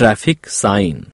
traffic sign.